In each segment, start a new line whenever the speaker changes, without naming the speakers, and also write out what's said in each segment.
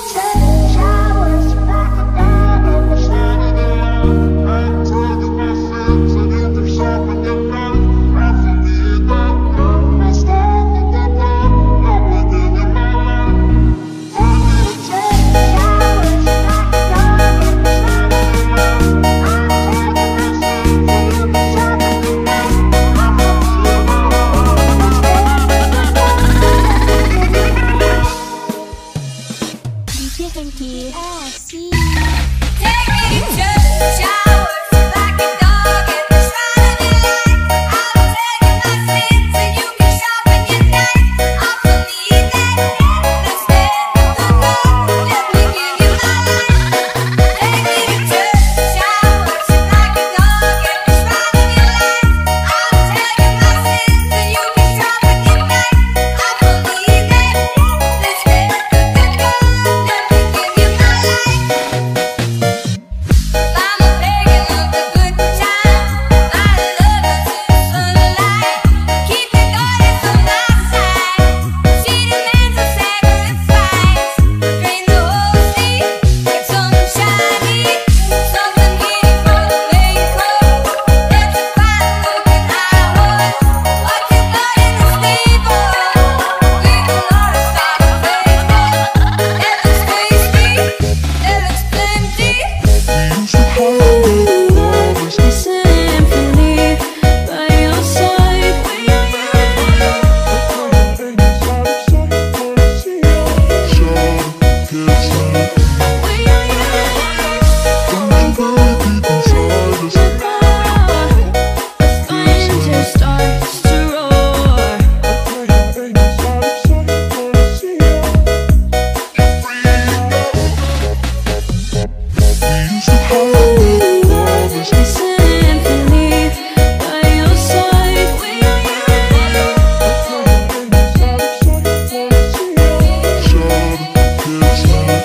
good. T S oh,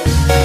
Bye.